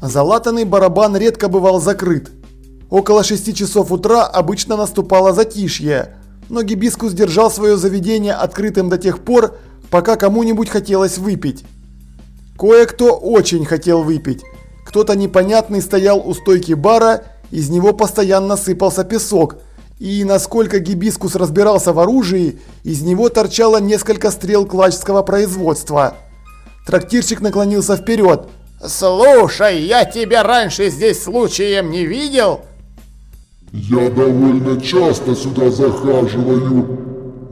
Залатанный барабан редко бывал закрыт. Около 6 часов утра обычно наступало затишье, но Гибискус держал свое заведение открытым до тех пор, пока кому-нибудь хотелось выпить. Кое-кто очень хотел выпить. Кто-то непонятный стоял у стойки бара, из него постоянно сыпался песок, и насколько Гибискус разбирался в оружии, из него торчало несколько стрел клачского производства. Трактирщик наклонился вперед. «Слушай, я тебя раньше здесь случаем не видел?» «Я довольно часто сюда захаживаю.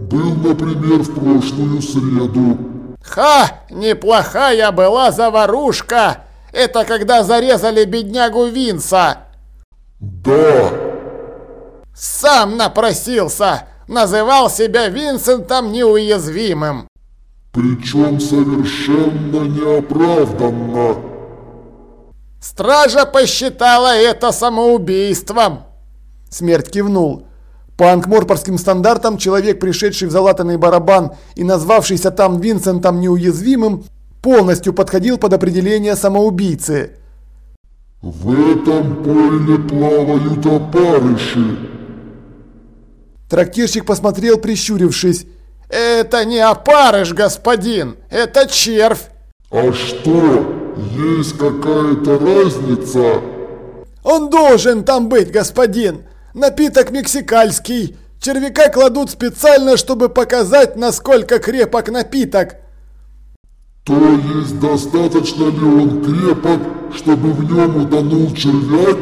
Был, например, в прошлую среду». «Ха! Неплохая была заварушка! Это когда зарезали беднягу Винса!» «Да!» «Сам напросился! Называл себя Винсентом неуязвимым!» «Причем совершенно неоправданно!» «Стража посчитала это самоубийством!» Смерть кивнул. По анкморпорским стандартам человек, пришедший в залатанный барабан и назвавшийся там Винсентом неуязвимым, полностью подходил под определение самоубийцы. «В этом поле плавают опарыши!» Трактирщик посмотрел, прищурившись. «Это не опарыш, господин! Это червь!» «А что, есть какая-то разница?» «Он должен там быть, господин! Напиток мексикальский! Червяка кладут специально, чтобы показать, насколько крепок напиток!» То есть достаточно ли он крепок, чтобы в нем утонул червяк?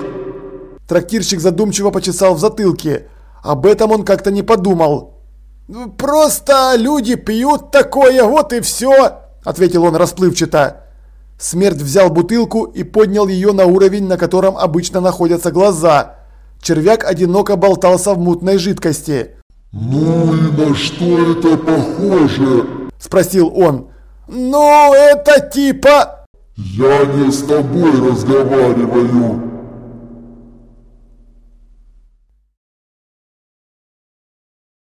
Трактирщик задумчиво почесал в затылке. Об этом он как-то не подумал. «Просто люди пьют такое, вот и все», – ответил он расплывчато. Смерть взял бутылку и поднял ее на уровень, на котором обычно находятся глаза. Червяк одиноко болтался в мутной жидкости. «Ну и на что это похоже?» – спросил он. «Ну, это типа...» «Я не с тобой разговариваю.